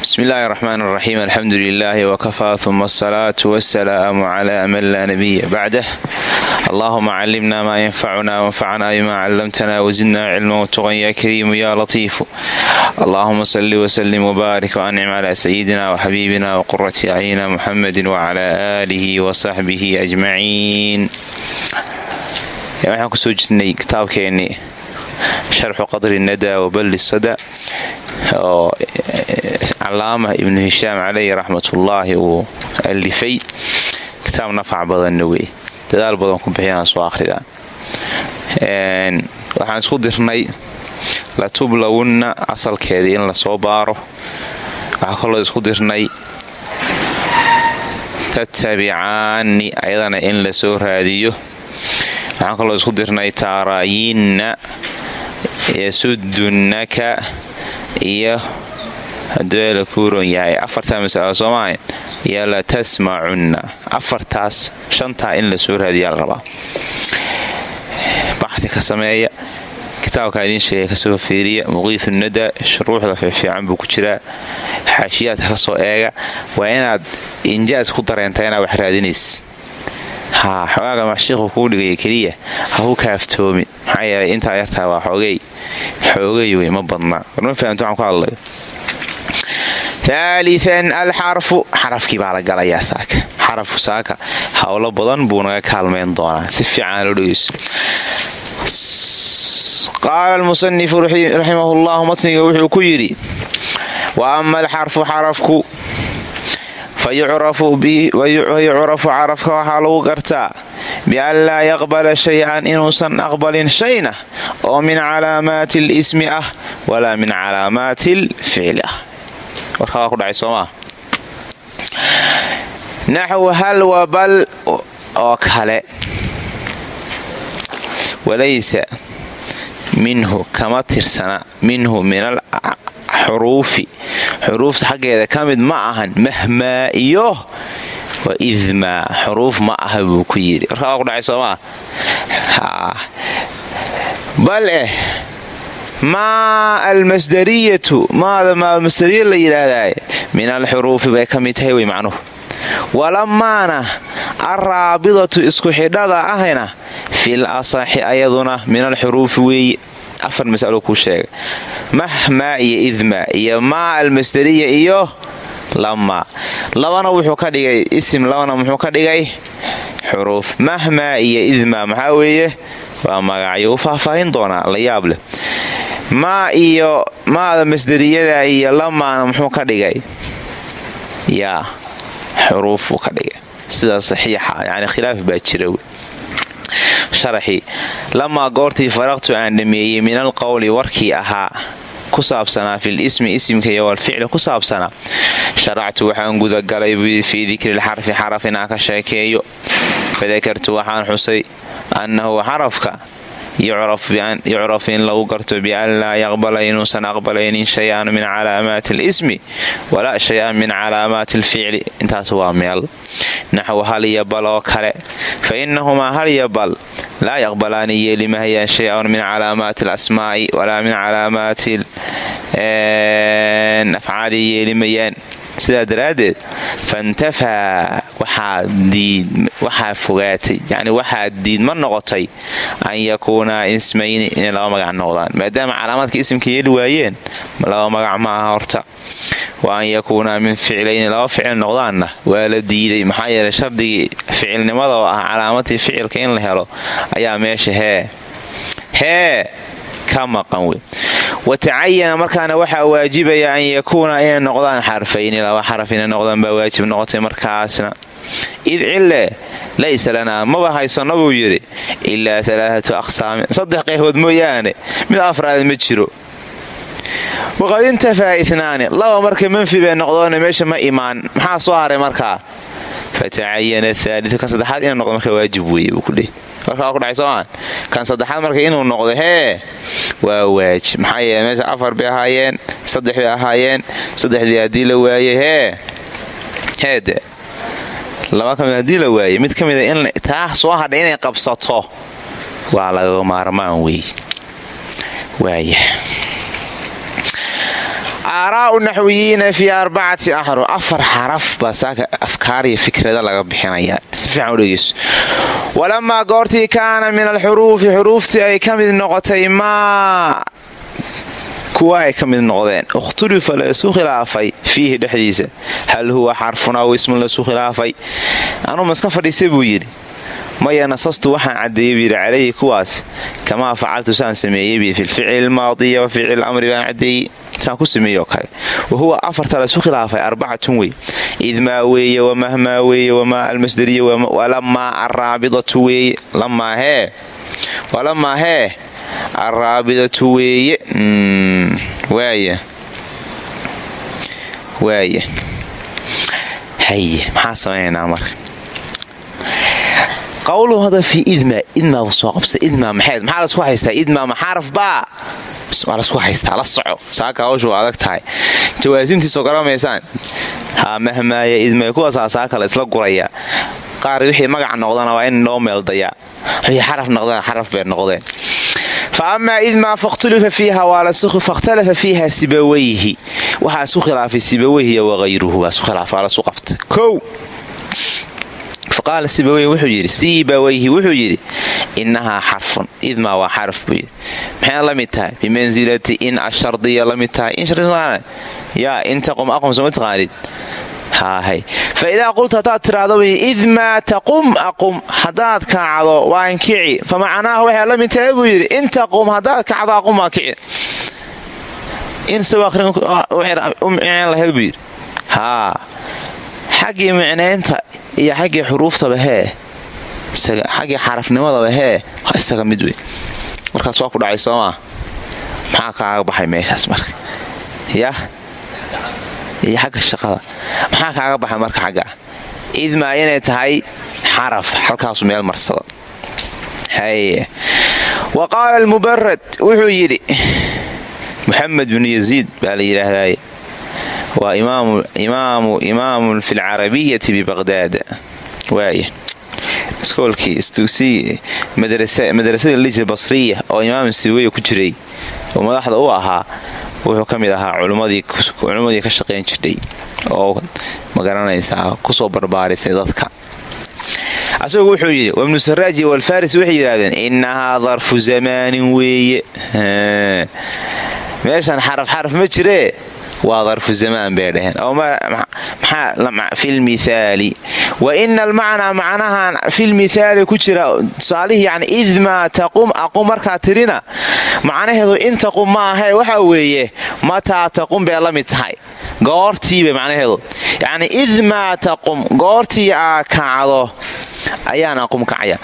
bismi illaahi raxmaan raxiim alxamdu lilaahi wakafaa uma asalaatu wasalaamu cla man laa nabiya bacdah allahuma callimna maa yanfacuna wanfacnaa bimaa callamtana wazidna cilma watuqan ya kariimu ya latiifu allahuma salli wslim wbaarik wancim cla sayidina wxabiibina wqurati acyina muxamedi wcla aalihi wasaxbihi ajmaciin waxaan ku soo jirnay kitaabkeennii sharxu qadri nada waballi sada oo calaama ibnu hishaam caleyhi raxmatullaahi uu alifay kitaab nafac badanna wey dadaal badan ku bixiyaan soo akhridaan waxaan isku dirnay latublawunna asalkeedii in la soo baaro waxaa kaloo isku dirnay tattabicaani ayadana in la soo raadiyo waxaan kaloo isku dirnay taaraayinna yasudunnaka iyo hadduu la kuuron yahay. Afartaa masalo soomaha iyo la tasmacunna afartaas shantaa in la soo raadiyaa la baxdi ka sameeya. Kitaabkaa idiin sheegay ka soo fiiriya. Muqiisu nada. Shuruuxda fiifiican buu ku jiraa. Xaashiyaadka ka eega. Waa inaad injaas ku dareentaa inaad wax raadinays. Haa xogaaga mashiikhuu kuu dhigaya keliya? Ha ku kaaftoomin. Maxaa yeelay intaa yartaa waa xoogey xoogay wey ma badnaa warma fahamta waxaan ku hadlayo aalian alxarfu xarafkii baa la galayaa saaka. Xarafku saaka howlo badan buu naga kaalmayn doonaa. Si fiican loo dhegeyso. Qaala almusanifu raximahu llahu matniga wuxuu ku yidhi wa ama alxarfu xarafku fayucrafu carafka waxaa lagu gartaa bian laa yaqbala shay-an inuusan aqbalin shayna oo min calaamaati alismi ah walaa min calaamaati alficli ah naxw hal wabal oo kale walaysa minhu kama tirsana minhu min al xuruufi xuruufta xaggeeda ka mid ma ahan mahmaa iyo wa idmaa xuruuf ma aha buu ku yidhi. Warkaa waa ku dhacay soomaa? Bal eh maa almasdariyatu maada maalmasdariya la yidhaahdaa min alxuruufi bay ka mid tahay wey macnuhu. Walamaana alraabidatu isku xidhada ahna fil asaxi ayaduna min alxuruufi weeye afar masalo kuu sheega mahmaa iyo idmaa iyo maa almasdariya iyo labana wuxuu ka dhigay isim labana muxuu ka dhigay xuruuf. Mahmaa iyo idmaa maxaa weeye? Waa magacyo u faahfaahin doonaa la yaab leh. Maa iyo maada masdariyada iyo lamaana muxuu ka dhigay? Yaa xuruuf buu ka dhigay. Sida saxiixa yani khilaaf baa jira sharaxii lamaa goortii faraqtu aan dhameeyey min alqowli warkii ahaa ku saabsanaa fil ismi isimka iyo walficli ku saabsanaa sharactu waxaan gudagalay buyii fii dikri lxarfi xaraf inaan ka sheekeeyo. Fadakartu waxaan xusay annahu xarafka yucraf in lagu garto bian laa yaqbala inuusan aqbalaynin shay-an min calaamaati alismi walaa shay-an min calaamaati alficli intaas waa meel naxw hal iyo bal oo kale fa innahumaa hal iyo bal laa yaqbalaani yeeli mahayaan shay-an min calaamaati alasmaa'i walaa min calaamaati afcaali yeeli mayaan sidaa daraaddeed fantafaa waxaa fogaatay yani waxaa diidma noqotay an yakuuna ismayni inay laba magac noqdaan. Maadaama calaamaadka isimka yeeli waayeen laba magac ma aha horta. Wa an yakuuna min ficlayni laba ficil noqdaanna waa la diiday. Maxaa yeelay shardigii ficilnimada oo ah calaamadii ficilka in la helo ayaa meesha hee hee ka maqan watacayana markaana waxaa waajibaya an yakuuna inay noqdaan xarfayni laba xaraf inay noqdaan baa waajib noqotay markaasna. Id cille laysa lanaa maba haysano buu yidhi ilaa alaaatu aqsaamin saddex qaybood mooyaane mid afraad ma jiro waqad intafaa inaani laba marka manfi bay noqdoona meesha ma imaan. Maxaa soo haray markaa fatacayana aaliu kan saddexaad inuu noqdo marka waajib weeye buu kudheh warkaa ku dhacay soomaan kan saddexaad marka inuu noqdo hee waa waajib. Maxaa meesha afar bay ahaayeen saddex bay ahaayeen saddexdii haddii la waayey hee heede laba ka mid haddii la waayey mid ka mida in taa soo hadha inay qabsato waa laga maarmaan wey waaya aaraa'u naxwiyiina fii arbacati axruf afar xaraf baa saaka afkaar iyo fikrada laga bixinaya. Si fiican u dhegeyso. Walamaa goortii kaana min alxuruufi xuruuftii ay ka mid noqotay maa kuwa ay ka mid noqdeen. Ikhtulifa laysu khilaafay fiihi dhexdiisa. Hal huwa xarfun aw ismun laysu khilaafay? Anuu maska fadhiisa buu yidhi maya nasastu waxaan caddeeyey buu yidhi calayhi kuwaas kamaa facaltu saan sameeyey bi filficli ilmaadiya wa ficli amri baan caddeeyey saan ku sameeyoo kale. Wa huwa afarta laysu khilaafay arbacatun wey. Idmaa weeye wamahmaa weeye wamaa almasdariya walamaa araabidatu weeye. Lamaahee walamaa hee araabidatu weeye. Waaya waaya haye maxaa samaynaynaa marka qawluhu hadda fii idmaa idmaa soo qabsa idmaa maxayd maxaa lasku haystaa idmaa maxaaraf baa waa lasku haystaa la soco saaka hawsha waa adag tahay jawaasimtiisoo garamaysaan haa mahmaaya idmay kuwaasaa saaka la isla gurayaa qaar wixii magaca noqdana waa in noo meeldayaa wixii xaraf noqdana xaraf bay noqdeen fa amaa idmaa fakhtulifa fiiha fakhtalafa fiiha sibawayhi waxaa isu khilaafay sibaweyhiya wahayruhu waa isu khilaafay waa lasu qabta faqaala sibaweyhi wuxuu yidhi sibawayhi wuxuu yidhi innahaa xarfun idmaa waa xaraf buu yidhi maxayna la tahay bimansilati in ashardiya la mid tahay in yaa intaqum aqum soo ma taqaanid haahay fa qulta haddaad tiraahdo wy idmaa taqum aqum haddaad kacdo waan kici fa macnaahu waxay la tahay buu yidhi in haddaad kacdo aqum waa kici inlahayd buu yidhi haa xaggii micnaynta iyo xaggii xuruuftaba hee xaggii xarafnimadaba hee isaga mid wey markaas waa ku dhacay soomaa maxaa kaaga baxay meeshaas marka? Yah iyo xagga shaqada. Maxaa kaaga baxay marka xagga? Idmaa inay tahay xaraf halkaasu meel marsada wa qaala almubarad wuxuu yidhi muxamed binu yaziid baa la waa imaamun fi lcarabiyati bibaqdaad waaya iskoolkii istugsii madrasadii lijra basriya oo imaam siweye ku jiray oo madaxda u ahaa wuxuu ka mid ahaa culummadii ka shaqayn jirtay oo ma garanaysaa ku soo barbaarisay dadka. Asagu wuxuu yidhi wabnu saraaji walfaris waxay yidhahdeen innahaa darfu zamaanin weeye meeshan xaraf xaraf ma jiree waa darfu zamaan bay dhaheen filmithaali wa ina almacnaa macnahan filmithaali ku jira tusaalihii yani idmaa taqum aqum markaa tirina macnaheedu in taqum ma ahae waxa weeye mataa taqum bay la mid tahay. Goortiiba macnaheedu yacni idmaa taqum goortii aa kacdo ayaan aqum kacaya.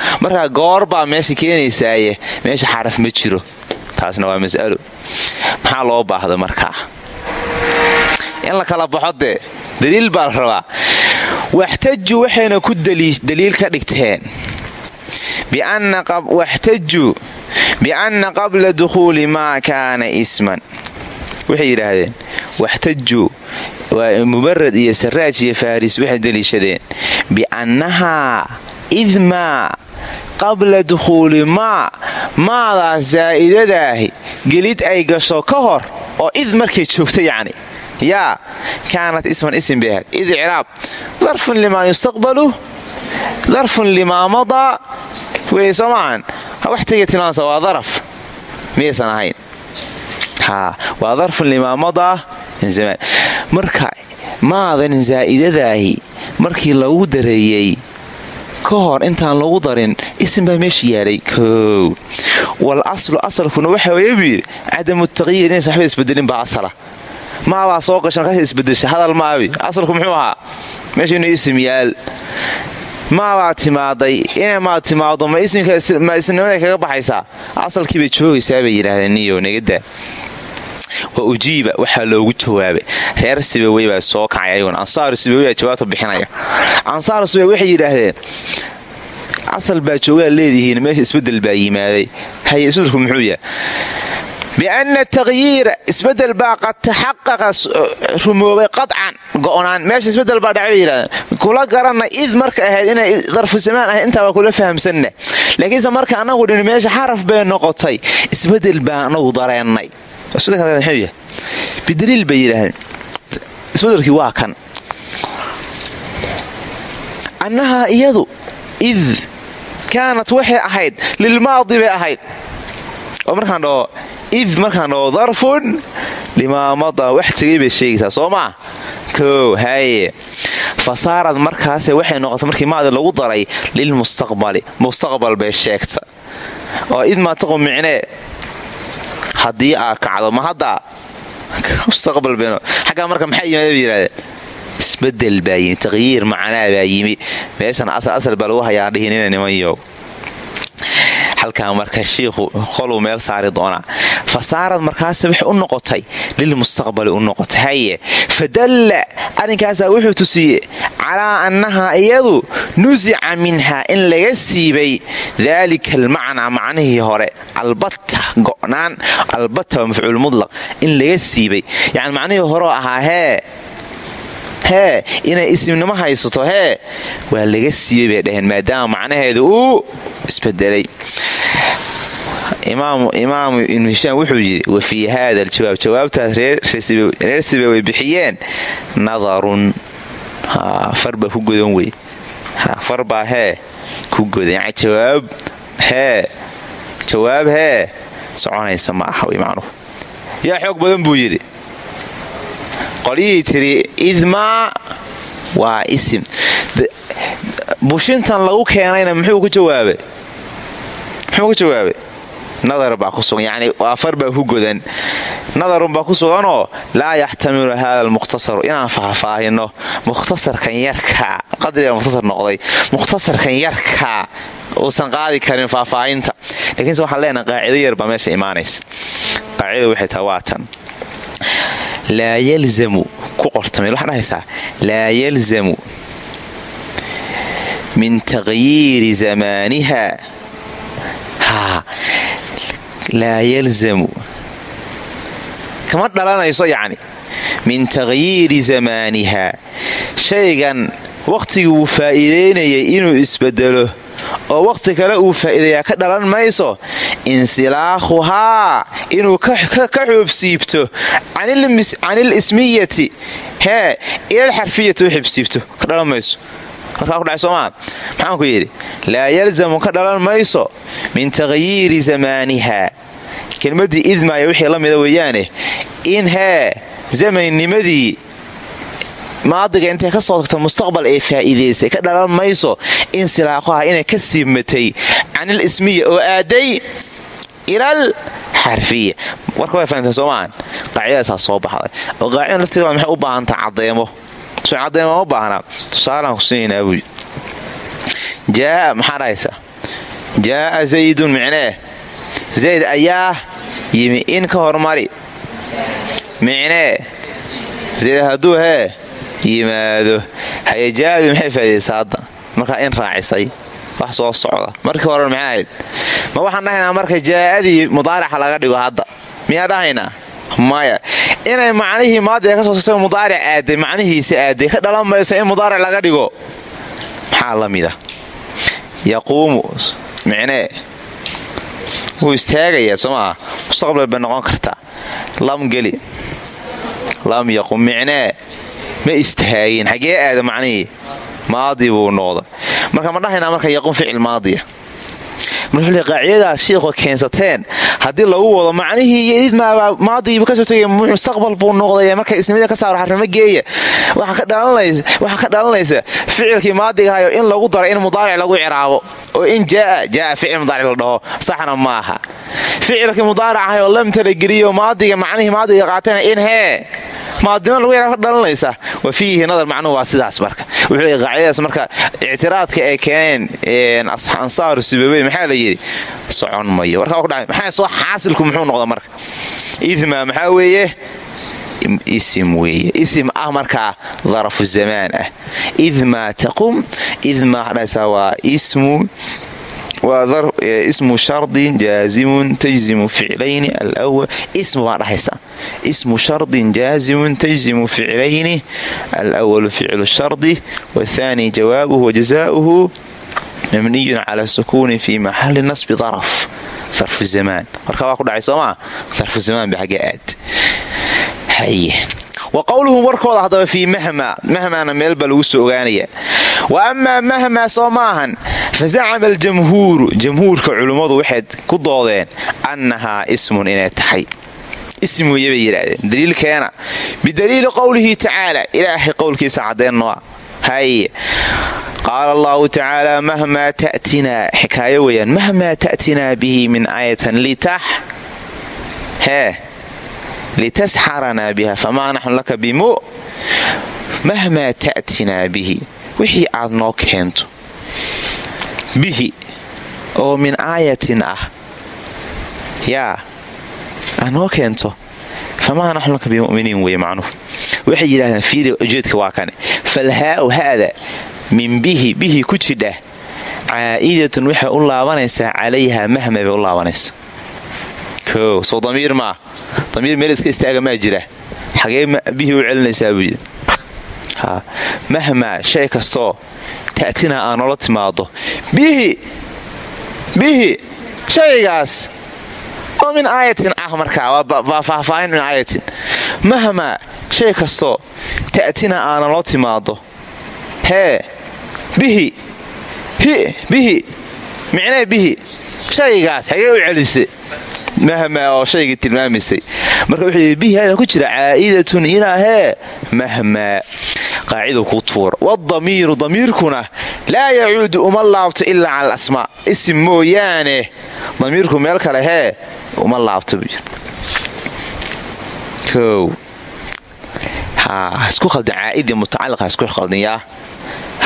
Goor baa meesha keenaysaaye meesha xaraf ma jiro. Taasna waa mas'alo maxaa loo baahda markaa in la kala baxo dee daliil baa la waxtaju waxayna ku daliil ka dhigteen. Waxtaju bianna qabla dukhuuli maa kaana isman. Waxay yidhaahdeen waxtaju waa mubarad iyo saraaj iyo faaris waxay daliishadeen. Biannahaa idmaa qabla dukhuuli maa maadaas zaa'idadaahi gelid ay gasho ka hor oo id markay joogta yacni yaa kaanat isman isim bay ahayd id icraab darfun limaa yustaqbalu darfun limaa madaa wey soo maahan wax tegay tilmaansa waa daraf miyaysan ahayn waa darfun limaa madaa min zamaan marka maadan zaa'idadaahi markii lagu dareeyey ka hor intaan lagu darin isim baa meesha yaalay kow wal aslu asalkuna waxa weeye buu yidhi cadamu taqyiir maabaa soo gashan markaas isbedesha hadal maabi asalku muxuu ahaa meesha inuu isim yaal. Maabaa timaaday. Inay maad timaado ma isnimaday kaga baxaysaa? Asalkiibay joogaysaa bay yidhaahdeen niyo negadaa wa ujiiba waxaa loogu jawaabay. Reer sibawey baa soo kacay ayaguna. Ansaaru sibawey baa jawaabta bixinaya. Ansaaru sibawey waxay yidhaahdeen asal baa joogaa leedihiin meesha isbeddel baa yimaaday. Haye isbedelku muxuu yahay bianna takyiira isbeddel baa qad taxaqaqa rumoobay qadcan go'naan meesha isbeddel baa dhacay bay yidhahdeen kula garanna id marka ahayd inay darfu samaan ahayd intaa waa kula fahamsanna laakiinse marka annagu dhin meesha xaraf bay noqotay isbeddel baa anagu dareennay bidaliil bay yidhaahdeen isbedelkii waa kan annahaa iyadu id kaanat waxay ahayd lilmaadi bay ahayd oo markaan dhaho id markaan dhaho darfun limaamada wax tegay bay sheegaysaa soo maa koow haye markaase waxay noqotay markii maadi lagu daray lilmustaqbali. Mustaqbal bay sheegta oo id maataqu micnee haddii aa kacdo ma hadda? Mustaqbal xaggaa marka maxaa yimaada bay yidhahdeen isbeddel baa yimi meeshan asal asal baa lagu hayaa dhihinina halkaa marka shiikhu qoluu meel saari doonaa. Fasaarad markaase waxay u noqotay lilmustaqbali u noqotay. Haye fadalla arrinkaasaa wuxuu tusiye calaa annahaa iyadu nusica minhaa in laga siibay daalika almacnaa macnihii hore. Albata go'naan albata waa mafcuul mudlaq in laga siibay. Yani macnihii horeo ahaa hee hee inay isimnimo haysato hee waa laga siiyey bay dhaheen maadaama macnaheedu uu isbedelay. Imaamu ibnu hishaam wuxuu yidhi wa fii haada aljawaab. Jawaabtaas reer sibe way bixiyeen. Nadarun farbaa ku godan wey. Farbaa hee ku godan. Jawaab hee jawaab hee soconaysa ma aha wy macnuhu. Yaa xoog badan buu yidhi qolyihii tiri idmaa waa isim. Bushintan lagu keenayna muxuu ku jawaabay? Muxuu ku jawaabay? Nadar baa ku sugan yani afar baa ku godan. Nadarun baa ku suganoo laa yaxtamilu hada almukhtasaru. Inaan faahfaahino mukhtasarkan yarkaa qadriga mukhtasar noqday. Mukhtasarkan yarkaa uusan qaadi karin faahfaahinta. Lakiinse waxaan leenaha qaacido yar baa meesha imaanaysa. Qaacidadu waxay tahay waa laa yalzamu ku qortameel waxaa dhahaysaa? Laa yalzamu min taqyiiri zamaaniha. Haa laa yalzamu. Kama dhalanayso yacni. Min taqyiiri zamaaniha. Shaygan wakhtigii uu faa'iidaynayay inuu isbedelo oo wakhti kale uu faa'iidayaa ka dhalan mayso insilaakhuhaa inuu ka xuubsiibto canil ismiyati. Hee ilal xarfiyati u ka dhalan mayso. Markaa kudhacay soomaa? Maxaan ku yidhi laa yalzamu ka dhalan mayso min taqyiiri zamaaniha. Kelmaddii idmaaya wixii la mida weeyaane. In hee zamannimadii maadiga intay ka soo tagto mustaqbal ee faa'iidaysay ka dhalan mayso in silaaqaha inay ka siibmatay canil ismiya oo aaday ilal xarfiya warka way fahamteen soomaan qaacidadaasaa soo baxday oo qaacida laftigeeda maxay u baahantaa caddeemo soo caddeemo u baahnaa tusaalaan ku siinaynaa buuyi jaaa maxaa dhahaysa jaaa zaydun micnee zayd ayaa yimi in ka hormari micnee zayd hadduu hee yimaado hayejaadu maxay faa'idaysaa hadda markaa in raacisay wax soo socda. Markii horen maxay ma waxaan dhahaynaa marka jaa'adii mudaarica laga dhigo hadda. Miyaa dhahaynaa maya. Inay macnihii maadiga ka soo sogtay mudaaric aaday macnihiisa aaday. Ka dhalan maysa in mudaaric laga dhigo. Maxaa la mida yaquumu. Micnee wuu istaagayaa soo mustaqbal bay noqon kartaa. Lam geli. Lam yaqum. Micnee ma istaagin. Xagee aada macnihii maadi buu noqda marka ma dhahaynaa marka yaqum ficil maadiya marka qaacidadaas shiikho keensateen. Haddii lagu wado macnihii iyo idmaabaa maadigiibu ka soo tegay mustaqbal buu noqday marka isnimada ka saaro xarimo geeya waxaa ka dhalanaysa ficilkii maadigahayo in lagu daro in mudaaric lagu ciraabo oo in jaaa jaaa ficil mudaaric la dhaho saxna ma aha ficilkii mudaaracahayoo lam talageliyo maadiga macnihii maadiga qaatana in hee maadimo lagu ka dhalanaysa. Wa fiihi nadar macnuhu waa sidaas marka. Wuxuu qaacidadaas marka ictiraadka ay keeneen ansaaru sibabey maxaa yidhi socon mayo. Warkaa ku dhacay maxaa soo xaasilku muxuu noqda marka? Idma maxaa weeye? Isim weeye. Isim ah markaa darafu zamaan ah. Idma taqum idma dhahaysaa waa ismu ismu shardin jaazimun tajzimu ficlayni alwal ismu baa dhahaysaa ismu shardin jaazimun tajzimu ficlayni alwalu ficlu shardi wathani jawaabuhu wajazaauhu mabniyun cala sukuuni fi maxali nasbi daraf darfu zamaan marka waa ku dhacay soomaa darfu zamaan ba xagga aad wa qowluhum warkooda haddaba fii mahma mahmaana meel lagu soo ogaanaya wa amaa mahmaa soo maahan fa zacama aljamhuuru jamhuurka culummadu waxay ku doodeen annahaa ismun inay tahay ism weeye bay daliilkeena bidaliili qowlihi tacaala ilaahay qowlkiisa caddeennoa haye qaala allahu tacaala mahmaa ta'tinaa xikaayo weeyaan mahmaa ta'tinaa bihi min aayatan hee litasxaranaa biha famaa naxnu laka bimu mahmaa ta'tinaa bihi wixii aad noo keento bihi oo min aayatin ah yaa aad noo keento famaa naxnu laka bimuminiin weye macnuhu waxay yidhahdeen fiiri ujeedka waa kane falhaau haada min bihi bihi ku jidha caa'idatun waxay u laabanaysaa calayha mahma bay u laabanaysaa o soo damiir maa damiir meel iska istaaga maa jira xagee bihi u celinaysaa buu yidhi mahmaa shay kastoo ta'tinaa aa noola timaado bihi bihi shaygaas oo min aayatin ah markaa waa faahfaahin min aayatin. Mahmaa shay kastoo ta'tina aa naloo timaado hee bihi bihi micnee bihi shaygaas xagee u celisay mahmaa oo shaygii tilmaamaysay marka wuxuu bihi ku jira caa'idatun ilaa hee mahmaa qaaciduu kuu tuura waadamiiru damiirkuna laa yacuudu uma laabto ilaa cala alasmaa. Isim mooyaane damiirku meel kale hee uma laabto buu kow. Isku khaldan caa'idii mutacalliqa isku khaldinyaa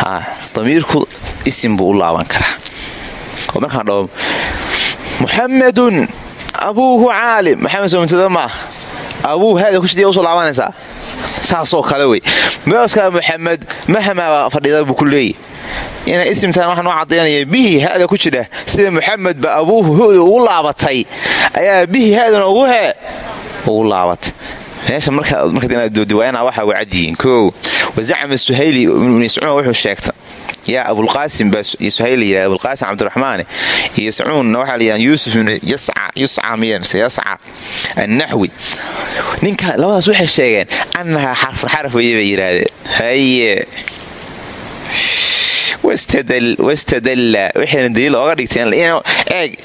haa damiirku isim buu laaban karaa. Oo markaan dhaho abuuhu caalim maxamed soomtada maa abuu haada kushidya u soo laabanaysaa saasoo kale wey. Meeskaa muxamed mahmaa fadhida buu ku leeyahy inay isimtaan waxaa noo cadaynaya bihi haada ku jidha sida muxamed ba abuuhu hoda ugu laabatay ayaa bihi haadana ugu hee ugu laabatay. Meesha markaaddiwaayana waxa waa cadyihiin koow wazacama suhayli ibnu iscuun wuxuu sheegta yaa abulqaasim layidhahda abulqaasim cabdiraxmaane iyo sacuunna waxaa la yidhahda yuusuf ibnu yusca miya mise yasca annaxwi ninka labadaas waxay sheegeen annahaa xarfun xaraf weye bay yidhaahdeen haye wastadalla waxayna daliil ooga dhigteen eeg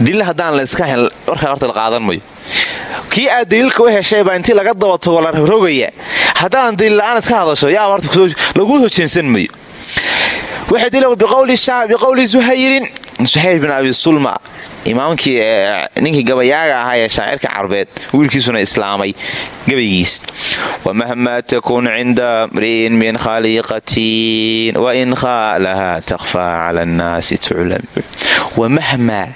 daliil haddaan la iska hel warkaa horta la qaadan kii aad daliilka u heshay baa intii laga daba tago la rogrogaya haddaan daliil la'aan iska hadasho yaaba horta laguu soo jeensan mayo waxay daliil biqowli suhayrin suhayr bin abi sulma imaamkii ninkii gabayaaga ahaa ee shaacirka carbeed wiilkiisuna islaamay gabaygiis. Wamahmaa takun cinda mri'in min khaliiqatin wain khaalaha takhfaa cala annaasi tuclam wamahmaa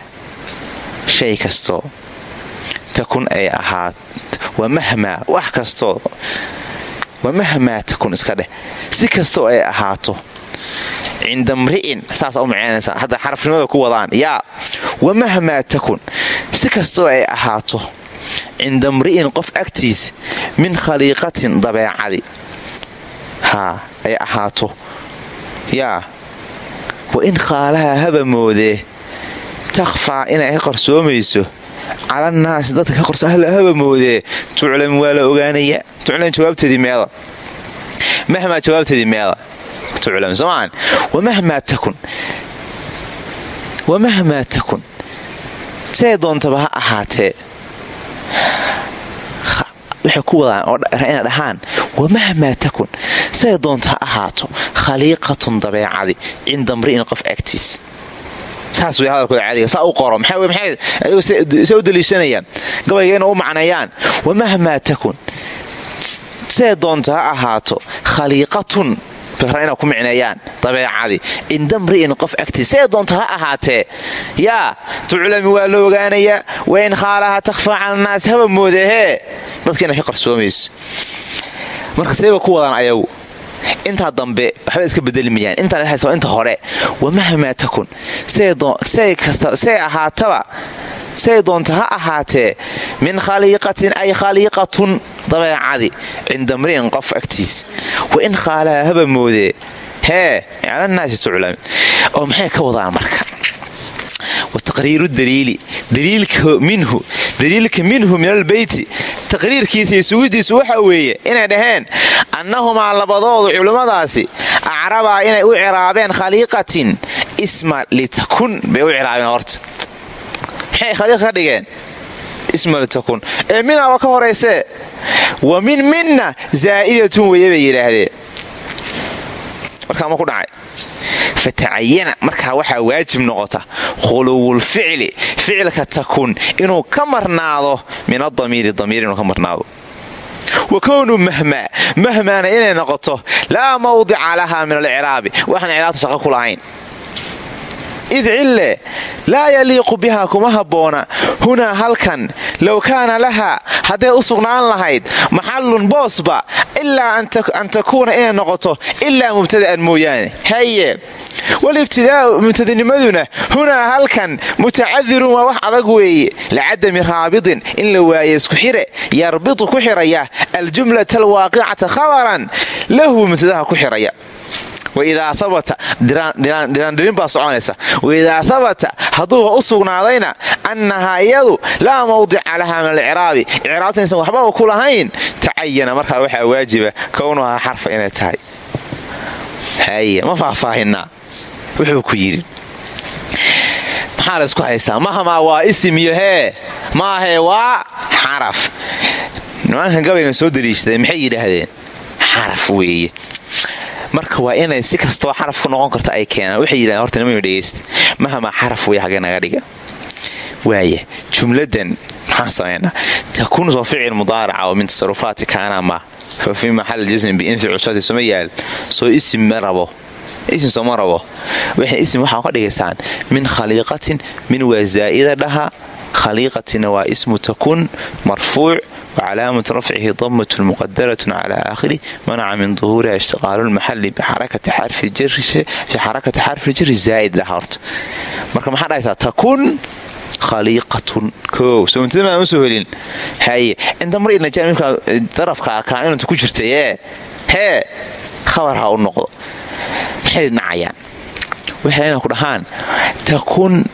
shay kastoo takun ay ahaat. Wamahmaa wax kastoo wamahmaa takun iska dheh. Si kastoo ay ahaato cinda mri'in saasa u maceynaysaa hadda xarafnimada ku wadaan. Yaa wamahmaa takun si kastoo ay ahaato cinda mri'in qof agtiis min khaliiqatin dabeecadi. Haa ay ahaato. Yaa wa in khaalaha haba moodee takhfaa inay ka qarsoomayso. Calannaasi dadka haba moodee. Tuclam waa la ogaanayaa tuclam jawaabteedii meeda mahmaa jawaabteedii meeda wamahmaa takun see doontaba ha ahaatee waxay ku wadaan ina dhahaan wamahmaa takun see doonta ha ahaato khaliiqatun dabeecadi cinda mri'in qof agtiis saas way hadalkooda caadiga saa u qoro maxay u daliishanayaan gabaygeena u macneeyaan wamahmaa takun see doonta ha ahaato khaliiqatun ina ku micneeyaan dabeecadi cinda mri'in qof agtiis see doonta ha ahaatee. Yaa tuclami waa la ogaanayaa wain khaalaha takhfaa cala annaas haba moodahee. Dadkiina ka qarsoomayso marka seeba ku wadaan ayagu intaa dambe waxba iska bedelimayaan intaa inta hore. Wamahmaa takun ahaataba. Say doonta ha ahaatee. Min khaliiqatin ay khaliiqatun. Dabeecadi. Cinda mri'in qof agtiis. Wa in khaalaha haba moodee. Hee calannaasi tuclami oo maxay ka wadaan marka wa taqriiru daliili. Minhu daliilka minhu min albeyti taqriirkiisa iyo sugidiisu waxa weeye inay dhaheen annahumaa labadoodu culimmadaasi acrabaa inay u ciraabeen khaliiqatin isma litakun bay u ciraabeen horta. Maxay khaliiqa ka dhigeen? Ee minaaba ka horaysee wa min minna zaa'idatun weye bay fatacayana markaa waxaa waajib noqota khuluwulficli ficilka takun inuu ka marnaado min adamiiri damiir inuu ka marnaado wa kownuu mahmaa mahmaana inay noqoto laa mawdica laha min alciraabi waxaan ciraabta shaqo ku lahayn id cille laa yaliiqu biha kuma habboona hunaa halkan low kaana lahaa hadday u sugnaan lahayd maxallun boosba ilaa an takuuna inay noqoto ilaa mubtada'an mooyaane. Haye walibtidaa'u mubtadanimaduna hunaa halkan mutacadirun waa wax adag weeye. Licadami raabidin in la waaye isku xire yarbitu ku xiraya aljumlata alwaaqicata khabaran lahu mubtadaha ku xiraya dhiraandhirin baa soconaysa waidaa habata hadduuba u sugnaadayna annahaa iyadu laa mawdica laha min alciraabi icraabtaysan waxbaba ku lahayn tacayana markaa waxaa waajiba kownuhaa xarfa inay tahay ma faahfaahinaa wuxuu ku yidhi maxaa la isku haystaa mahamaa waa isim iyo hee maahee waa xaraf nimankan gabaygan soo daliishaday maxay yidhaahdeen xaraf weeye marka waa inay si kastoo xaraf ku noqon karta ay keenaan. Waxay yidhahdeen horta nimayo dhegaysta mahamaa xaraf wey hagee naga dhiga? Waaya jumladan maxaan samaynaa takuun soo ficil mudaaraca oo min tasarufaati kaana ma fa fii maxal jasmin biinfic cusati soma soo isim ma isim sooma rabo. Waxay isim waxaa ka dhigaysaan min khaliiqatin min waa zaa'ida dhaha khaliiqatina waa ismu takuun marfuuc wcalaamatu rafcihi damat muqadarat cala aakhirih manaca min duhuuriha ishtiqaalu lmaxali bixarakati xarfi jari zaa'id laha horta marka maxaa dhahaysaa takun khaliiqatun o soomtida maan u soo helin. Haye inta mar idnajamimka darafka kaainunta ku jirtay ee hee khabar ha u noqdo. Maxay nacayaan? Waxay ina ku dhahaan takun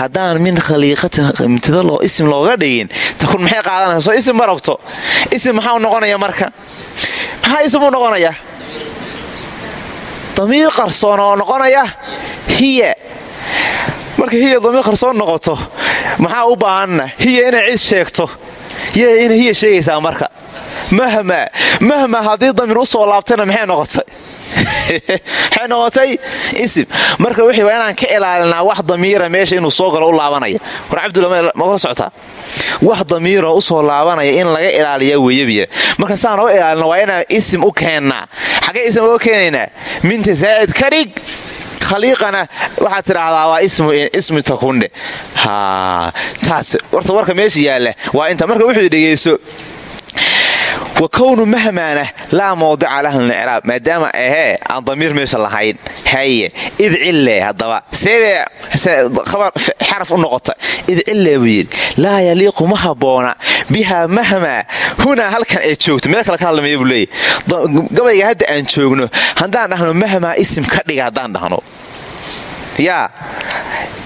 haddaan min khaliiqatin mubtada loo isim looga dhigin takun maxay qaadanaysa soo isim ma rabto. Isim maxaa u noqonaya marka? Maxaa isim u noqonaya? Damiir qarsoon oo noqonaya hiya marka hiya damiir qarsoon noqoto maxaa u baahanna? Hiya inay cid sheegto. Inay hiya sheegaysaa marka mahma mahma haddii damiir u soo laabtayna maxay noqotay maxay noqotay marka wixii waa inaan ka ilaalinaa wax damiira meesha inuu soo galo u laabanaya war cabdulla ma kala socotaa wax damiiro u soo laabanaya in laga ilaaliya weeyabiya marka saan ilaalino waa inaan isim u keennaa xaggee isim oga keenaynaa minta zaa'id ka dhig khaliiqana waxaad tidhaahdaa waa ismu takundhe taas warta warka meesha yaalla waa inta marka wuxuu dhegeyso wa kownu mahmaana laa mawdica laha min alciraab maadaama ahee aan damiir meesha lahayn. Haye id cille haddaba. Seebee xaraf u noqota. Id cille buu yidhi. Laa yaliiqu ma habboona bihaa mahmaa hunaa halkan ay joogto. Meel kale ka hadlamaya buu leeyahy gabayga hadda aan joogno haddaan dhahno mahmaa isim ka dhiga haddaan dhahno. Yaa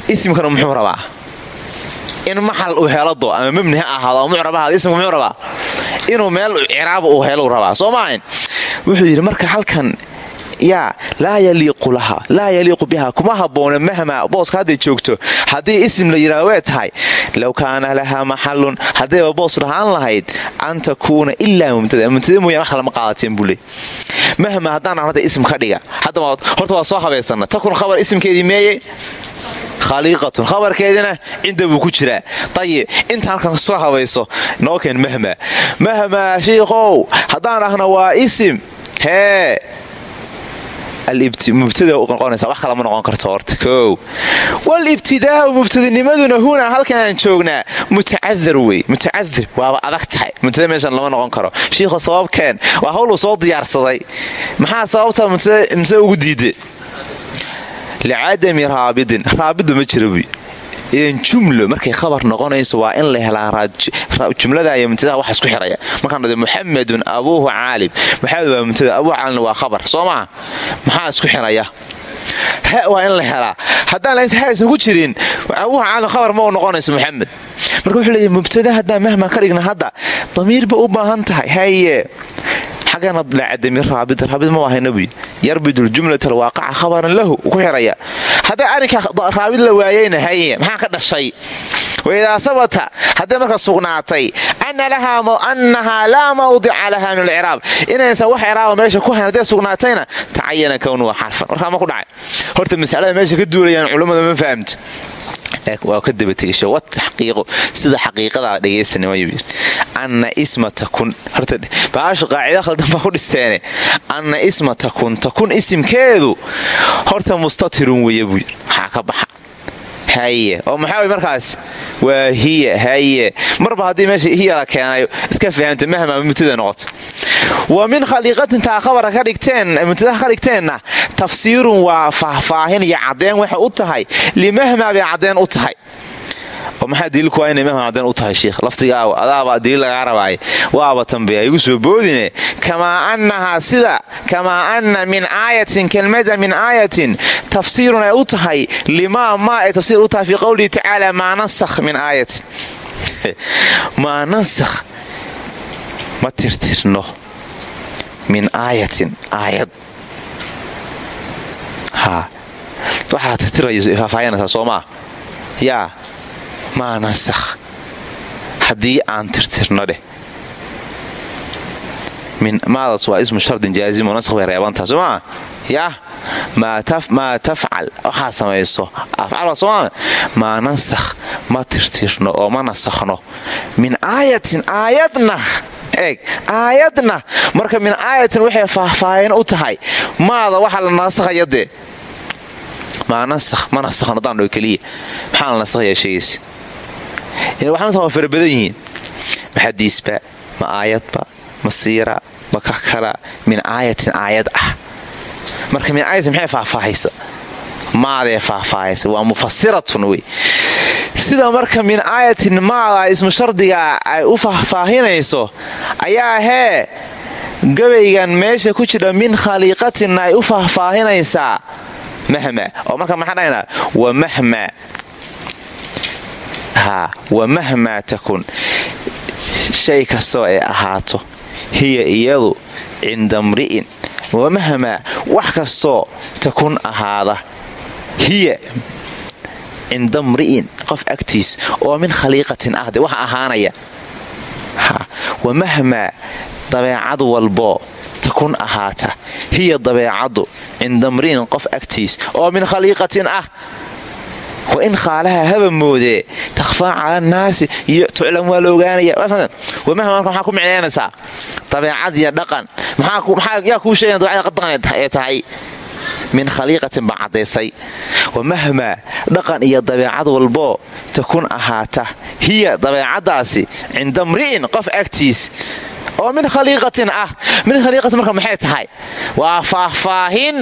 isimkanu muxuu rabaa in maxal uu helado ama mabni ha ahaado ama mucrab ahaado ismku muxuu inuu meel ciraaba uu helu rabaa soo wuxuu yidhi marka halkan yaa laa yaliiqu laha laa yaliiqu biha kuma habboona mahmaa booska hadday joogto haddii isim la yidhahdo way tahay. Low kaana lahaa maxalun haddayba boos lahaan lahayd an takuuna ilaa mubtada mubtada mooyaan wax kalama qaadateen buu leey mahma haddaan hadda ism ka dhiga haddaba horta waa soo habaysana. Takun khabar ismkeedii meeye khaliiqatun. Khabarkeedina cinda buu ku jiraa ayib inta halkan soo habayso noo keen mahma mahmaa shiikow haddaan dhahno waa isim. Hee. Mubtada noqonaysa wax kalama noqon karto horta kow. Walibtidaau mubtadanimaduna hunaa halkan aan joognaa. Mutacadar wey mutacadir waaba adag tahay. Mubtada meeshan lama noqon karo. Shiikho sababkeen waa hawluu soo diyaarsaday. Maxaa sababta mubtada ugu diiday licadami raabidin raabida ma jira buy idan jumlo markay khabar noqonayso waa in la helaa jumlada iyo mubtadaha wax isku xiraya markaan dhada muxamedun abuuhu caalim maxamed waa mubtada abuuhu caalimna waa khabar soo maxaa isku xiraya ha waa in la helaa haddaan ha aysan ku jirin abuha caalim khabar ma noqonayso maxamed marka wuxuu leeyahy mubtada haddaan mahma ka dhigna hadda damiirba u baahan haye xagana laacadami raabid raabid ma ahayna buy yarbid ljumlata alwaaqica khabaran lahu ku xiraya. Hadday arrinka raabid la waayeyna haye maxaa ka dhashay? Waidaa habata hadday marka sugnaatay annahaa laa mawdica laha min alciraab inaysan wax iraaba meesha ku hayn hadday sugnaatayna tacayana kownuha xarfan. Warkaa ma ku dhacay. Horta masalada meesha ka duulayaan culummada ma fahamta waa ka dabategesho wataxqiiqu sida xaqiiqadaa dhegaystanimay anna isma takun. Hortabaashu qaacida khaldan baa ku dhisteene. Anna isma takun. Takun isimkeedu. Horta mustatirun weeye buu maxaa ka baxa haye. Oo maxaa way markaas? Waa hiya haye. Marba haddii meesha hiya la keenayo iska fahamta mahma mubtada noqoto. Wa min khaliiqatin taa khabara ka dhigteen mubtadaha ka dhigteenna tafsiirun waa faahfaahin iyo cadeen waxay u tahay. Limahma bay cadeen u tahay maxaa daliilku waa inay mahma cadeen u tahay sheikh? Laftigaawa adaaba daliil lagaa rabaay waaba tanbe igu soo boodine. Kamaa annahaa sida kamaa anna min aayatin kelmada min aayatin tafsiirun u tahay limaa maa ay tafsiir u tahay fii qowlihi tacaala maa nansakh min aayatin. Maa nansakh ma tirtirno min aayatin aayad. Waxaa faahfaahinaysaa soo maa yaa maa nansakh haddii aan tirtirno dheh maadaas waa ismu shardin jaazimo naskh bay reebantaha soo maa yaa maa tafcal waxaa samayso afcal sooma maa nansakh ma tirtirno oo ma nasakhno. Min aayatin aayadna eeg aayadna. Marka min aayatin waxay faahfaahin u tahay. Maada waxaa la nasakhaya dee? Maa ma nasakhno daandho keliya maxaa la nasakhaya sheegaysa waa fara badan yihiin. Ma xadiisba ma aayadba ma siira ma kakala min aayatin aayad ah. Marka min aayatin maxay faahfaahaysa? Maadee faahfaahaysa? Waa mufasiratun wey. Sida marka min aayatin maada ismu shardiga ay u faahfaahinayso ayaa hee gabaygan meesha ku jira min khaliiqatinna ay u faahfaahinaysaa. Mahma. Oo marka maxaan dhahaynaa wa mahma haa wa mahmaa takun. Shay kastoo ay ahaato hiya iyadu cinda mri'in. Wamahmaa wax kastoo takun ahaada hiya cinda mri'in qof agtiis oo min khaliiqatin ah de waxa ahaanaya wamahmaa dabeecad walboo takun ahaata hiya dabeecaddu cinda mri'in qof agtiis oo min khaliiqatin ah wa in khaalaha haba moodee takhfaa cala annaasi iyo tuclam waa la ogaanaya wamahma marka maxaa ku micnaynaysaa dabeecad iyo dhaqan yaa kuu sheegan dabecada dhaqan ee tahay min khaliiqatin baa caddaysay wamahmaa dhaqan iyo dabeecad walboo takun ahaata hiya dabeecaddaasi cinda mri'in qof agtiis oo min khaliiqatin ah min khaliiqatin marka maxay tahay waa faahfaahin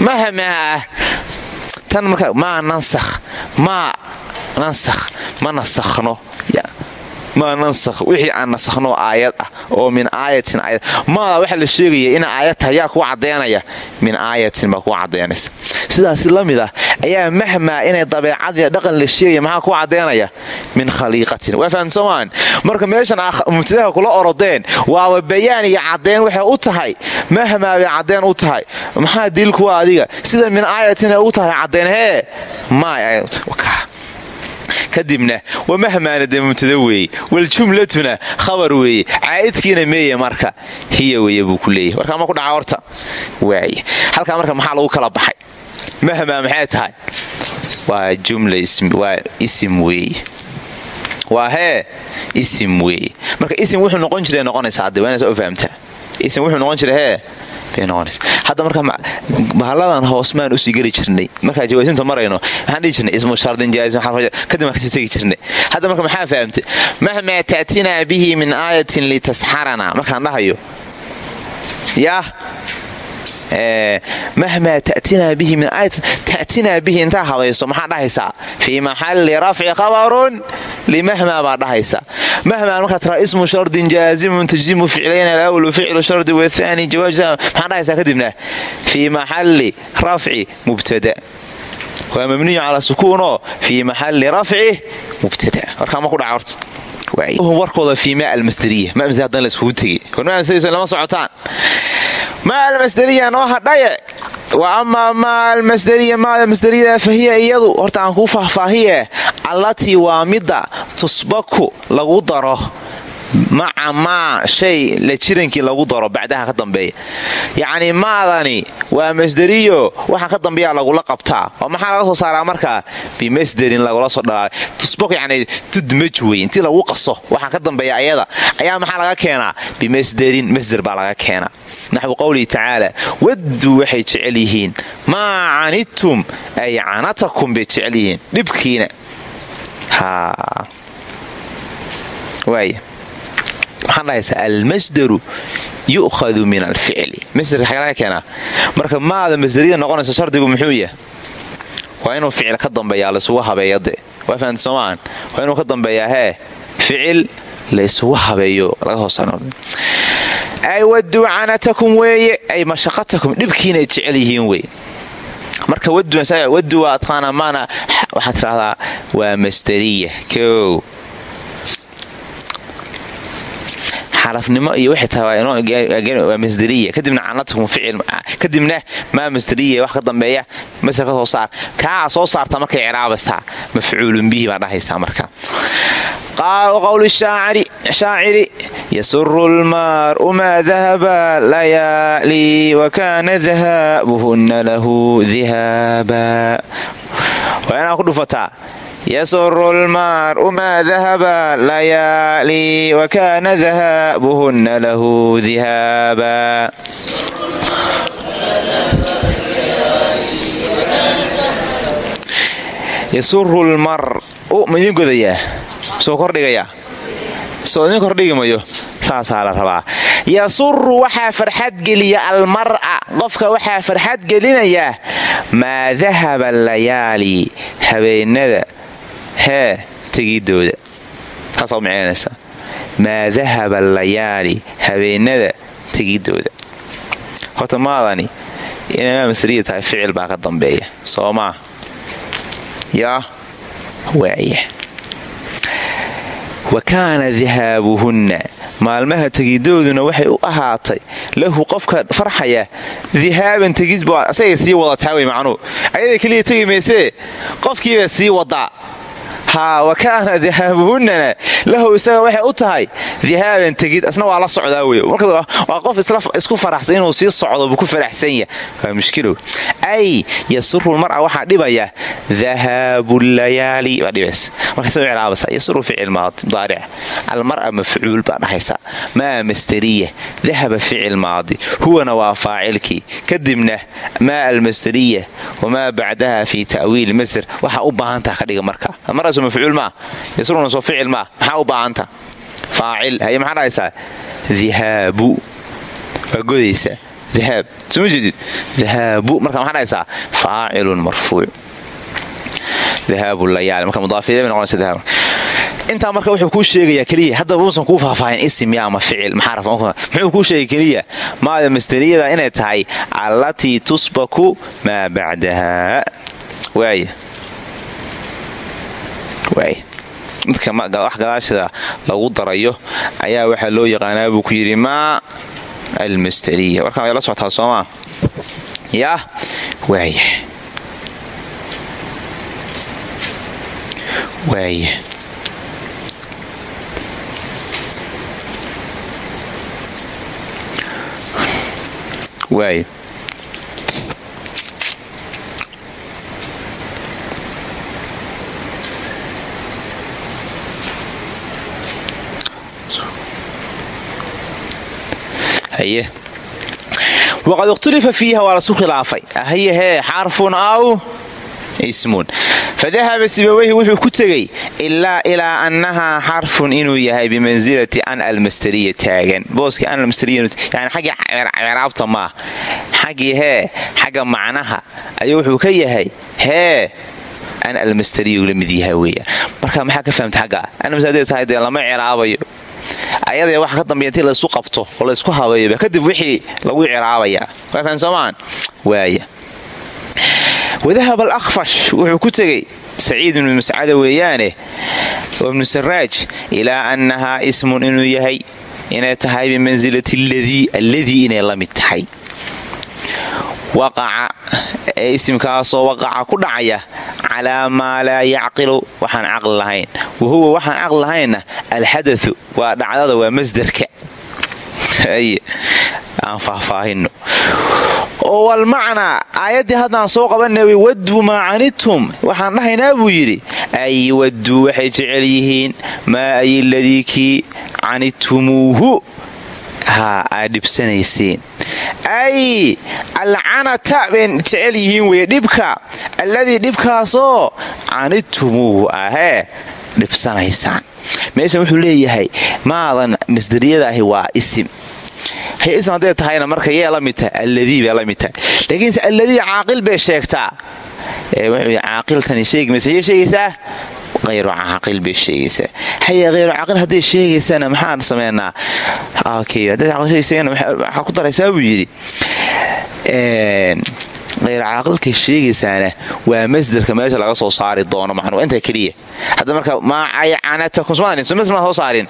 mahmaa ah tan marka maa nansakh maa nansakh ma nasakhno maa nansakh wixii aan nasakhno aayad ah oo min aayatin aayad. Maada waxaa la sheegaya ina aayad tahay yaa kuu min aayatin baa kuu caddaynaysa sidaas la mid ah ayaa mahmaa inay dabeecadiya dhaqan la sheegaya maxaa kuu caddaynaya min khaliiqatin. Waa fahamsoomaan marka meeshan mubtadaha kula orodeen waaba bayaan iyo caddayn waxay u tahay. Mahmaa bay caddayn u tahay. Maxaa diilkuwa adiga? Sida min aayatin ay u tahay caddayn hee? Maa kadibna wamahmaana dee mubtada weeye waljumlatuna khabar weeye caa'idkiina meeye marka hiya weeye buu ku leeyahy warkaa ma ku dhaca horta waay halkaa marka maxaa lagu kala baxay? Mahmaa maxay tahay? Waa jumla waa isim weeye waa hee isim weeye marka isim wuxuu noqon jiray noqonaysa hadde waa inaa u fahamtaa isim wuxuu noqon jiray hee hadda marka bahalladan hoosmaan u sii geli jirnay. Markaa jawaasinta marayno maxaan dhihi jirnay ismu shardin jaaiskadib maan ka sii tegi jirnay. Hadda marka maxaa fahamtay? Mahmaa ta'tinaa bihi min aayatin litasxarana markaan dhahayo yaah mahmaa tatinaa bihi min aayatin ta'tinaa bihi intaa habayso maxaa dhahaysaa? Fii maxalli rafci khabarun limahmaa baa dhahaysa. Mahmaa markaa tara ismu shardin jaazimun tajzimu ficlayn alawlu ficlu shardi wathani jawaab maxaa dhahaysaa kadibna fii maxalli rafci mubtada. Waa mabniyu calaa sukuunoo fii maxalli rafci mubtada. Warkaa ma ku dhaca horta. Warkooda fii ma almasderiya mamsd hadan la iskugu tegi. Lama socotaan ma almasderiya noo hadhaye? Wa amaa maa almasderiya maada masderiyada fahiya iyadu. Horta aan kuu faahfaahiye. Allatii waa midda tusbaku lagu daro maca maa shay la jirankii lagu daro bacdaha ka dambeeya. Yacnii maadani waa masderiyo waxa ka dambeeya lagula qabtaa. Oo maxaa laga soo saaraa markaa bimasderin lagula soo dhalaalay. Tudmaj wey intii lagu qaso waxa ka dambeeya ayada ayaa maxaa laga keenaa? Bimasderin masder baa laga keenaa. Naxwu qowlihi tacaala wadduu waxay jecel yihiin maa canidtum ay canatakum bay jecel yihiin dhibkiina. Waaya waxaan dhahaysaa almasdaru yu'khadu min alficli masderka xaga laga keenaa. Marka maada masderiyada noqonaysa shardigu muxuu yahay? Waa inuu ficil ka dambeeyaa laysugu habeeyo de waa fahamta soomaan? Waa inuu ka dambeeyaa hee ficil laysugu habeeyo laga soo sano ay waduu canatakum weeye ay mashaqatakum dhibkiinay jecel yihiin wey marka wadu waa adqaana maana waxaad tidhahdaa waa masderiya kow xarafnimo iyo waxay tahay waa masderiya kadibna canatakum ficil kadibna maa masderiya wax ka dambeeya masder ka soo saar. Kaa soo saarta markay ciraabaysaa mafcuulun bihi baa dhahaysaa marka. Qowlu shaaciri yasuru lmaru maa dahaba layaali wakana dahabuhunna lahu dihaaba waa inaa ku dhufataa yasuru lmaru maa dahaba layaali wakana dahabuhunna lahu dihaaba yasuru lmar ma idiin godayaa soo kordhigayaa soo idiin kordhigi mayo rabaa yasuru waxaa farxad geliya almar'a qofka waxaa farxad gelinayaa maa dahaba layaali habeenada hee tegidooda taasaa u micnaynaysaa maa dahaba layaali habeenada tegidooda horta maadani inay masriya tahay ficil baa ka dambeeya soo maa yaa waaya wa kaana dihaabuhunna maalmaha tegidooduna waxay u ahaatay lahu qofka farxaya dihaaban tegid asagay sii wadataa wey macnuu ayaday keliya tegi maysee qofkiibaa sii wadaa haa wa kaana dihaabuhunnana lahu isaga waxay u tahay dihaaban tegid asna waa la socdaa wey waa qof isku faraxsan inuu sii socdo buu ku faraxsan yahay. Waa mushkilow ay yasuru lmar'a waxaa dhibaya dahaabu layaali baa dhibaysa. Markaas u cilaabasa yasuru ficil maadi mudaaric almar'a mafcuul baa dhahaysa. Maa masderiya dahaba ficil maadi. Huwana waa faacilkii. Kadibna maa almasderiya wamaa bacdaha fi ta'wiili masder waxaa u baahantaha ka dhiga marka mafcuul maa yasruna soo ficil maa maxaa u baahanta? Faacil. Haye maxaa dhahaysaa? Dihaabu waa godaysaa dahaab soma jeedid? Dahaabu marka maxaa dhahaysaa? Faacilun marfuuc. Intaa marka wuxuu kuu sheegayaa keliya haddaba uusan kuu faahfaahin isim ya ama ficil. Muxuu kuu sheegay keliya? Maada masderiyada inay tahay allatii tusbaku maa bacdaha waaya midka wax gadaashada lagu darayo ayaa waxaa loo yaqaanaa buu ku yidhi maa almasderiya warkaan way la socotaa soomaa yaa waaya waaya waaya waqad ikhtulifa fiiha waa lasu khilaafay haye hee xarfun aw ismun. Fadahaba sibaweyhi wuxuu ku tegey ilaa ilaa annahaa xarfun inuu yahay bimansilati an almasteriya taagan. Booskii an almasteriya yani xaggii ciraabta maah xaggii hee xagga macnaha ayuu wuxuu ka yahay hee an almasdariyu la mid marka maxaa ka fahamta xagga? Anmasdee tahay dee lama ciraabayo ayadee waxa ka dambeya intii laysu qabto oo laysku habeeyoba kadib wixii lagu ciraabayaa waa fahan soomaan waaya. Wadahab alakfash wuxuu ku tegey saciid ibnu mascada weeyaane oo ibnu saraaj ilaa annahaa ismun inuu yahay inay tahay bimansilati ladii alladii inay la mid tahay waqaca ee isimkaasoo waqaca ku dhacaya calaa maa laa yacqilu waxaan caqli lahayn. Wa huwa waxaan caqli lahaynna alxadau waa dhacdada waa masdarka. Aan faahfaahino oo walmacnaa aayaddii haddaan soo qabanay waddu maa canidtum waxaan dhahaynaa buu yidhi ay wadduu waxay jecel yihiin maa ay ladii kii canidtumuuhu haa aad dhibsanayseen ay alcanata bay jecel yihiin weye dhibka. Alladii dhibkaasoo canidtumuuhu ahee dhibsanaysaan. Meeshan wuxuu leeyahay maadan masdariyada ahi waa isim hay ism hadday tahayna marka yee la mid tahay alladii bay la mid tahay. Laakiinse alladii caaqil bay sheegtaa. Caaqiltani sheegmaysa yay sheegaysaa hayru caaqil bay sheegaysaa. Haya hayru caaqil hadday sheegaysana maxaan sameynaa? Waxaa ku daraysaa buu yidhi hayr caaqilkay sheegaysaana waa masderka meesha laga soo saari doono macnuu intaa keliya hadda marka maacayanatakumsmaad soo saarin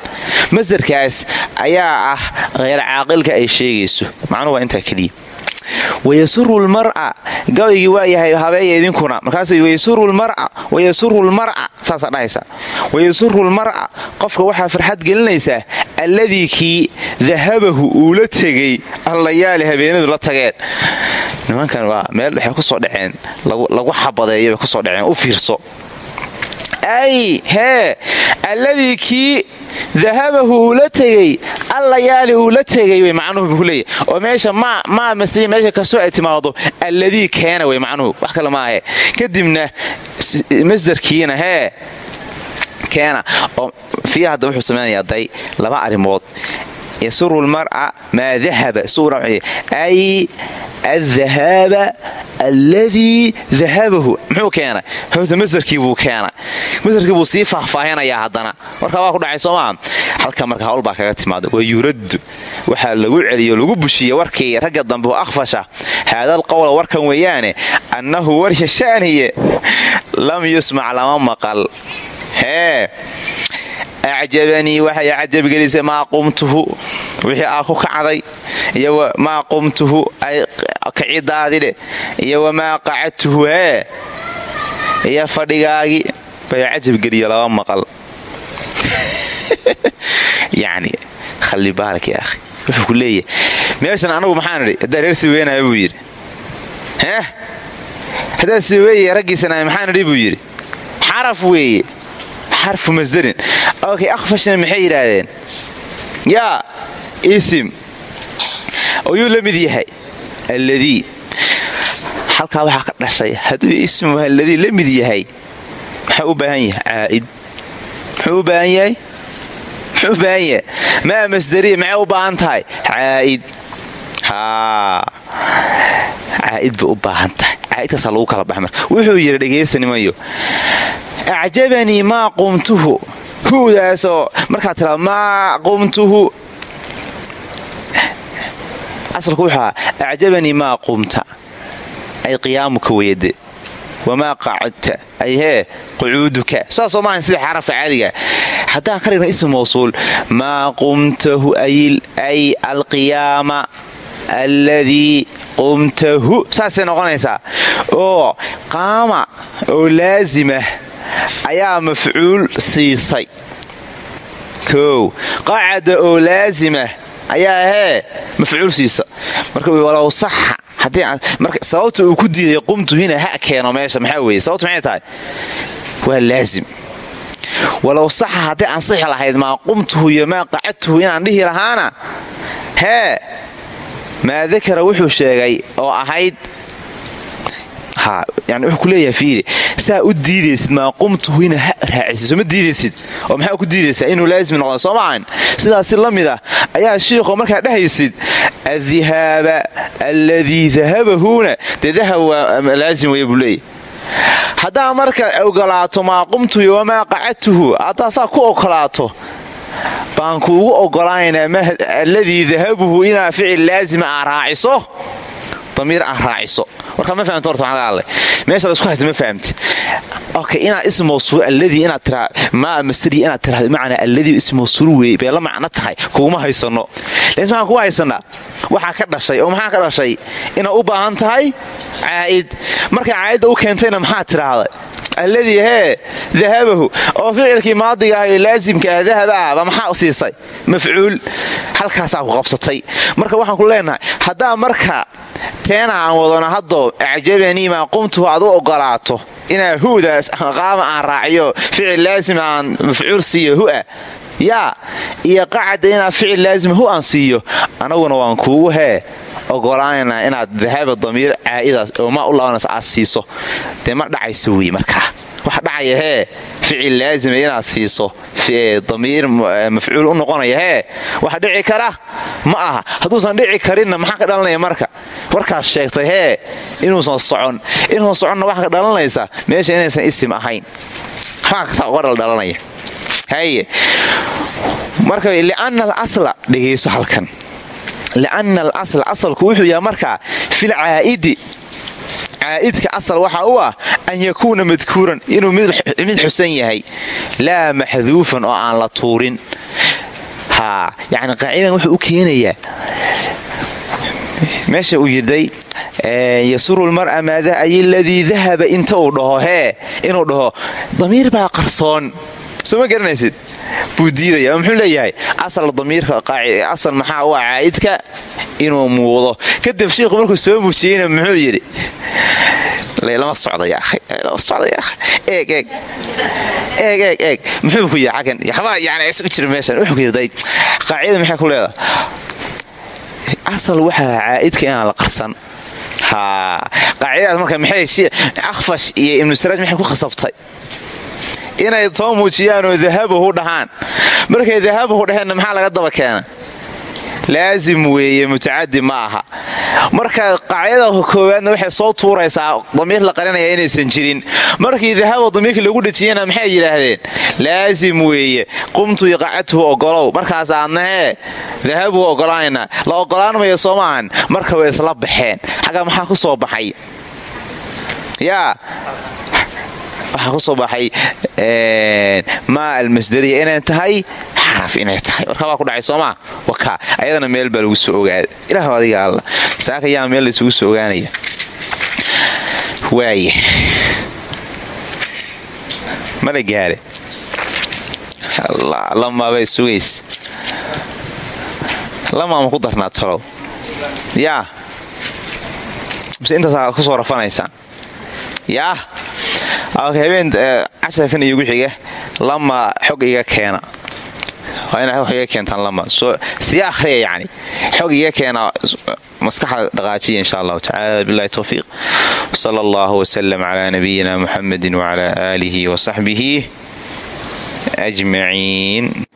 masderkaas ayaa ah hayr caaqilka ay sheegayso macnuhu waa intaa keliya wayasuru lmar'a gabaygii waa yahay habeeya idinkuna markaas wayasuru lmar'a saasaa dhahaysa wayasuru lmar'a qofka waxaa farxad gelinaysaa alladii kii dahabahu uu la tegay allayaali habeenadu la tageen nimankan waa meel waxay ku soo dhaceen lagu xabadeeyo bay ku soo dhaceen u fiirso. Ay hee alladii kii dahabahu uu la tegey allayaali uu la tegay way macnuhu buu kuleeyahy oo meesha maa masdariya meesha kastoo ay timaado alladii keena way macnuhu wax kale maahe kadibna masdarkiina hee keena. Oo fiir hadda wuxuu samaynayaa day laba arrimood yasuru lmar'a maa dahaba ay adhahaaba alladii dahabahu muxuu keenay horta masdarkii buu keenay masdarkii buu sii faahfaahinayaa haddana marka waa ku dhacay soomaa halka marka hawl baa kaga timaada wa yuraddu waxaa lagu celiyo lagu bushiya warkii ragga dambe oo akhfasha haadal qowla warkan weeyaane annahu warsha sha'niye lam yusmac lama maqal acjabanii waxay cajabgelisay maa qumtuhu wixii aa ku kacday iyo maa qumtuhu ay kicidaadidhe iyo wamaa qacadtuhu hee iyo fadhigaagii bay cajabgeliyo laba maqal yani khali baalki akhi wuxuu ku leeyahay meeshan anagu maxaan idhi haddaa reer siweynaya buu yidhi heh haddaa siweeye raggiisana maxaan idhi buu yidhi xaraf weeye xarfu masdarin akhfashna maxay yidhaahdeen? Yaa isim. Oyuu la mid yahay. Alladii halkaa waxaa ka dhashay hadduu ismu alladii la mid yahay maxuu u baahan yahay caa'id. U baahan yahay? U baahan yahay? Maa masdariya maxay u baahan tahay? Caa'id. Caa'id bay u baahan tahay. Caa'idkaasaa lagu kala baxa wuxuu yidhi dhegaystannimayo acjabanii maa qumtuhu huwdaasoo markaad tiraa maa qumtuhu asalku wuxuu ahaa acjabanii maa qumta ay qiyaamuka weyade wamaa qacadta. Ay qucuuduka. Saasoo maahan sida xarafka caadiga. Haddaan ka dhigna ism mawsuul maa qumtahu ay alqiyaama alladii qumtahu saasay noqonaysaa oo qaama oo laazimah ayaa mafcuul siisay kow qacada oo laazimah ayaa hee mafcuul siisa marka walow saxa sababta uu ku diiday qumtu hina ha keeno meesha maxaa weeye sababtu maxay tahay waa laazim walow saxa hadday ansixi lahayd maa qumtuhu iyo maa qacadtuhu inaan dhihi lahaana hee maa dakara wuxuu sheegay oo ahayd yani wuxuu ku leeyahay fiiri saa u diidaysid maa qumtuhu ina ha raacisiso ma diidaysid? oo maxaa ku diidaysaa? Inuu laazim noqda soo sidaasi la ah ayaa shiikho markaa dhahaysid addihaaba alladii dahabahuuna dee dahab waa laazim weeye buu leeyahy haddaa marka ogolaato maa qumtuhu wamaa qacadtuhu haddaasaa ku ogolaato baan kuugu ogolaanaynaa alladii dahabuhu inaa ficil laasima aa raaciso damiir aa raaciso. Warkaa ma fahamta horta maxaa alle meesha isku haysta ma fahamti. Okay inaad is mawsuul alladii inaad tiraa maa masdari inaad tirahdo macnaa alladii is mawsuul weeye la macno tahay. Kuguma haysano laakiin waxaan kugu haysanaa waxaa ka dhashay oo maxaa ka dhashay? Inaad u baahan tahay caa'id. Markay caa'idda u keentayna maxaa tiraahda alladii hee dahabahu. Oo ficilkii maadiga ah ee laasimka ah dahaba ah ba maxaa siisay? Mafcuul. Halkaasaa ku qabsatay. Marka waxaan ku leenahay haddaa marka teena aan wadano haddoo acjabanii maa qumtuhu aad u ogolaato. Inaa hudaas qaama aan raaciyo ficil laasim aan mafcuul siiyo hua. Yaa iyo qacada inaad ficil laasima hu aan siiyo. Anaguna waan kuugu hee ogolaanaynaa inaad dahaba damiir caa'idaas oo maa u laabanaysa aad siiso. Dee ma dhacaysa wey markaa? Waxa dhacaya hee ficil laasima inaad siiso damiir mafcuul u noqonaya hee waxa dhici kara? Ma aha. Hadduusan dhici karinna maxaa ka dhalanaya marka? Warkaas sheegtay hee inuusan socon. Inuusan soconna waxa ka dhalanaysa. Meesha inaysan isim ahayn. Dhalanaya. Haye marka lianna alasla dhegayso halkan. Lianna alasla asalku wuxuu yahay markaa fil caa'idi caa'idka asal waxaa u ah an yakuuna madkuuran inuu mid xusan yahay. Laa maxduufan oo aan la tuurin. Haa yacni qaacidan wuxuu u keenayaa. Meesha uu yidhay yasuru lmar'a maada ay ladii dahaba inta uu dhaho hee inuu dhaho damiir baa qarsoon soo ma garanaysid? Buu diidaya muxuu leeyahay asal damiirka asal maxaa u ah caa'idka inuu muuqdo. Kadib shiikhu markuu soo muujiyeyna muxuu yidhi lama socdaeeg eeg eeg eeg eeg muxuu ku yidhi xaggan waxbaa yani isu meeshan. Wuxuu ku yidhi qaacida maxay ku leedahay? Asal waxaa caa'idka inaan la qarsan. Qaacidadaas marka maxay akhfash iyo ibnu siraaj maxay ku khasabtay inay soo muujiyaanoo dahabahu dhahaan. Markay dahabahu dhaheenna maxaa laga daba keena laasim weeye mutacadi ma aha. Marka qaacidada koowaadna waxay soo tuuraysaa damiir la qarinaya inaysan jirin. Markii dahaba damiirkii lagu dhejiyana maxay yidhaahdeen? Laasim weeye qumtu iqacadhu ogolow. Markaas aadnahee dahabuhu ogolaanayna la ogolaanmaya soo marka way isla baxeen. Xagga maxaa ku soo baxay? Yaa waxaa ku soo baxay maa almasdariya inay tahay? Xaraf inay tahay. Warkaa waa ku dhacay soomaa wakaa ayadana meel baa lagu soo ogaada ilaah adiga alla saaka yaa meel laysugu soo ogaanaya. Waaya mala gaare. Lamaabay sugays. Lamaama ku darnaa tolow yaa. Mise intaasaa ku soo rafanaysaan yaa habeen casharkan iyogu xiga lama xog iga keena. Waa inaa xog iga keentaan lama. Sii ahriya yani xog iga keena maskaxda dhaqaajiya insha allahu tacala bilahi towfiiq wsala allahu wslm cla nabiyina muxamedi wcla aalihi wasaxbihi ajmaciin